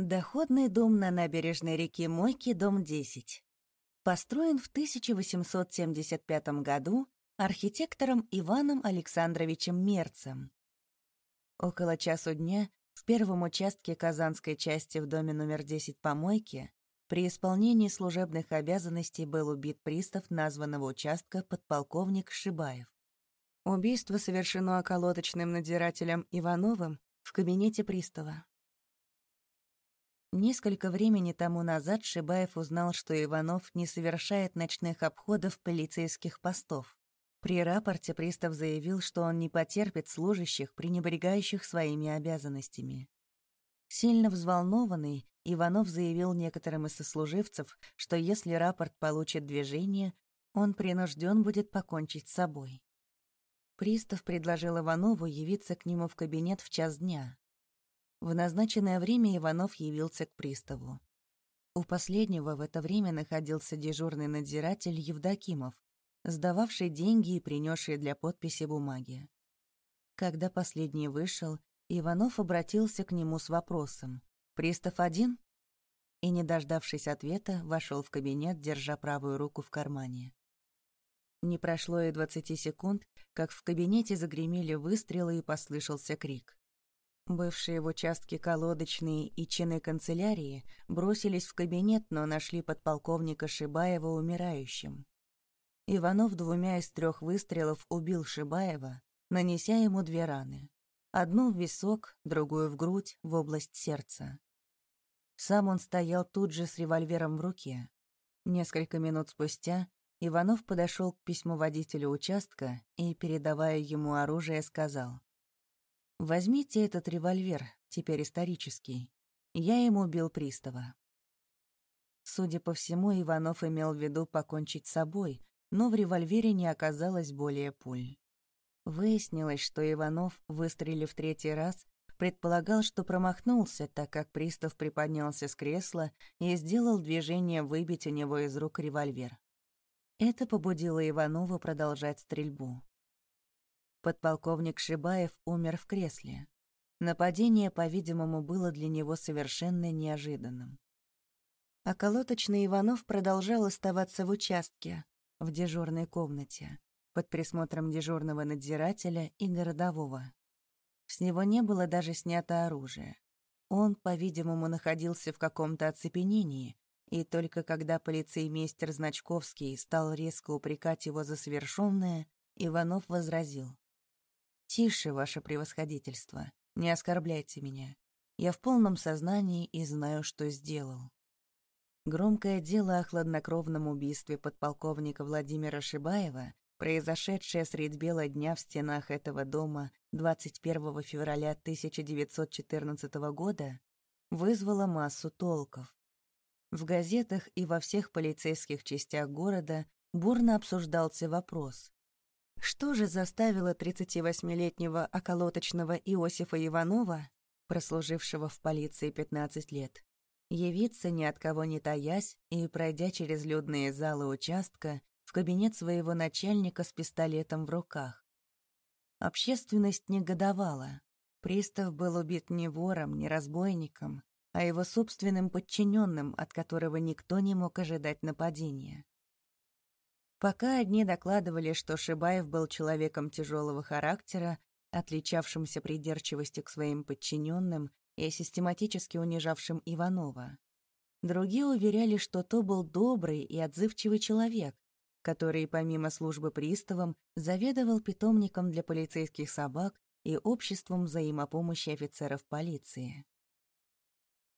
Доходный дом на набережной реки Мойки, дом 10. Построен в 1875 году архитектором Иваном Александровичем Мерцем. Около часу дня в первом участке Казанской части в доме номер 10 по Мойке при исполнении служебных обязанностей был убит пристав названного участка подполковник Шибаев. Убийство совершено околоточным надзирателем Ивановым в кабинете пристава. Несколько времени тому назад Шибаев узнал, что Иванов не совершает ночных обходов полицейских постов. При рапорте пристав заявил, что он не потерпит служащих, пренебрегающих своими обязанностями. Сильно взволнованный, Иванов заявил некоторым из сослуживцев, что если рапорт получит движение, он принужден будет покончить с собой. Пристав предложил Иванову явиться к нему в кабинет в час дня. В назначенное время Иванов явился к приставу. У последнего в это время находился дежурный надзиратель Евдокимов, сдававший деньги и принесший для подписи бумаги. Когда последний вышел, Иванов обратился к нему с вопросом «Пристав один?» и, не дождавшись ответа, вошел в кабинет, держа правую руку в кармане. Не прошло и двадцати секунд, как в кабинете загремели выстрелы и послышался крик. Бывшие в участке колодочные и чины канцелярии бросились в кабинет, но нашли подполковника Шибаева умирающим. Иванов двумя из трех выстрелов убил Шибаева, нанеся ему две раны. Одну в висок, другую в грудь, в область сердца. Сам он стоял тут же с револьвером в руке. Несколько минут спустя Иванов подошел к письму водителю участка и, передавая ему оружие, сказал Возьмите этот револьвер, теперь исторический. Я ему убил пристава. Судя по всему, Иванов имел в виду покончить с собой, но в револьвере не оказалось более пуль. Выяснилось, что Иванов, выстрелив третий раз, предполагал, что промахнулся, так как пристав приподнялся с кресла и сделал движение выбить у него из рук револьвер. Это побудило Иванова продолжать стрельбу. Подполковник Шибаев умер в кресле. Нападение, по-видимому, было для него совершенно неожиданным. А колоточный Иванов продолжал оставаться в участке, в дежурной комнате, под присмотром дежурного надзирателя и городового. С него не было даже снято оружие. Он, по-видимому, находился в каком-то оцепенении, и только когда полицеймейстер Значковский стал резко упрекать его за совершенное, Иванов возразил. «Тише, ваше превосходительство, не оскорбляйте меня. Я в полном сознании и знаю, что сделал». Громкое дело о хладнокровном убийстве подполковника Владимира Шибаева, произошедшее средь бела дня в стенах этого дома 21 февраля 1914 года, вызвало массу толков. В газетах и во всех полицейских частях города бурно обсуждался вопрос, что же заставило 38-летнего околоточного Иосифа Иванова, прослужившего в полиции 15 лет, явиться ни от кого не таясь и, пройдя через людные залы участка, в кабинет своего начальника с пистолетом в руках? Общественность негодовала. Пристав был убит не вором, не разбойником, а его собственным подчиненным, от которого никто не мог ожидать нападения. Пока одни докладывали, что Шибаев был человеком тяжелого характера, отличавшимся придирчивостью к своим подчиненным и систематически унижавшим Иванова. Другие уверяли, что то был добрый и отзывчивый человек, который, помимо службы приставом, заведовал питомником для полицейских собак и обществом взаимопомощи офицеров полиции.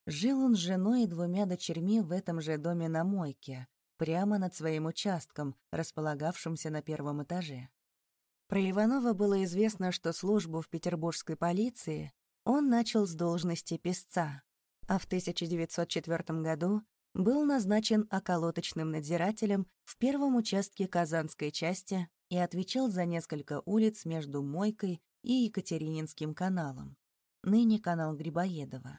Жил он с женой и двумя дочерьми в этом же доме на мойке, прямо над своим участком, располагавшимся на первом этаже. Про Иванова было известно, что службу в петербургской полиции он начал с должности писца, а в 1904 году был назначен околоточным надзирателем в первом участке Казанской части и отвечал за несколько улиц между Мойкой и Екатерининским каналом, ныне канал Грибоедова.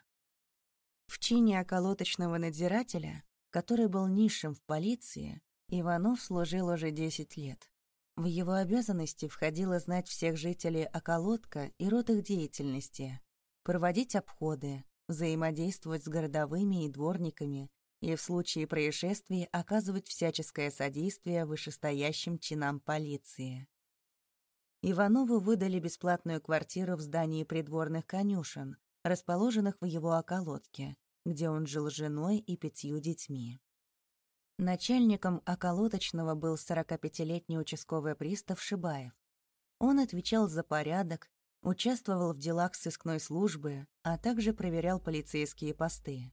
В чине околоточного надзирателя который был низшим в полиции, Иванов служил уже 10 лет. В его обязанности входило знать всех жителей околотка и род их деятельности, проводить обходы, взаимодействовать с городовыми и дворниками и в случае происшествий оказывать всяческое содействие вышестоящим чинам полиции. Иванову выдали бесплатную квартиру в здании придворных конюшен, расположенных в его околотке, где он жил с женой и пятью детьми. Начальником околоточного был 45-летний участковый пристав Шибаев. Он отвечал за порядок, участвовал в делах сыскной службы, а также проверял полицейские посты.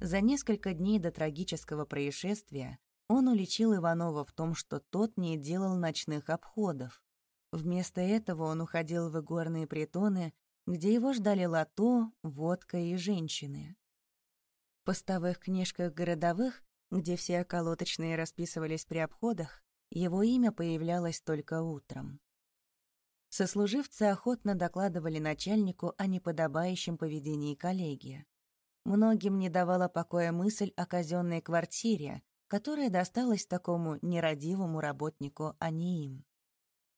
За несколько дней до трагического происшествия он уличил Иванова в том, что тот не делал ночных обходов. Вместо этого он уходил в игорные притоны, где его ждали лото, водка и женщины. Постовых книжках городовых, где все околоточные расписывались при обходах, его имя появлялось только утром. Сослуживцы охотно докладывали начальнику о неподобающем поведении коллеги. Многим не давала покоя мысль о казенной квартире, которая досталась такому нерадивому работнику, а не им.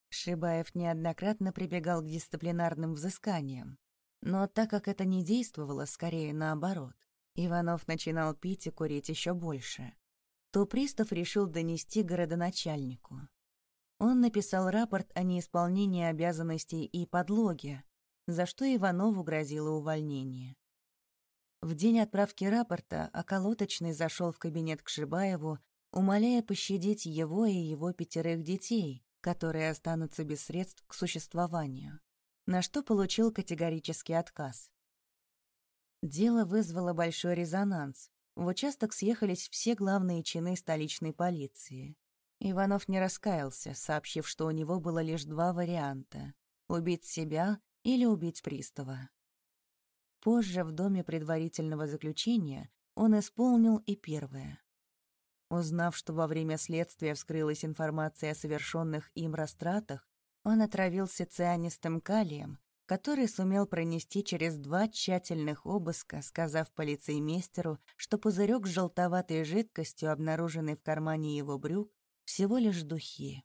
Шибаев неоднократно прибегал к дисциплинарным взысканиям, но так как это не действовало, скорее наоборот, Иванов начинал пить и курить еще больше, то пристав решил донести городоначальнику. Он написал рапорт о неисполнении обязанностей и подлоге, за что Иванову грозило увольнение. В день отправки рапорта околоточный зашел в кабинет к Шибаеву, умоляя пощадить его и его пятерых детей, которые останутся без средств к существованию, на что получил категорический отказ. Дело вызвало большой резонанс. В участок съехались все главные чины столичной полиции. Иванов не раскаялся, сообщив, что у него было лишь два варианта — убить себя или убить пристава. Позже, в доме предварительного заключения, он исполнил и первое. Узнав, что во время следствия вскрылась информация о совершенных им растратах, он отравился цианистым калием, который сумел пронести через два тщательных обыска, сказав полицеймейстеру, что пузырек с желтоватой жидкостью, обнаруженный в кармане его брюк, всего лишь духи.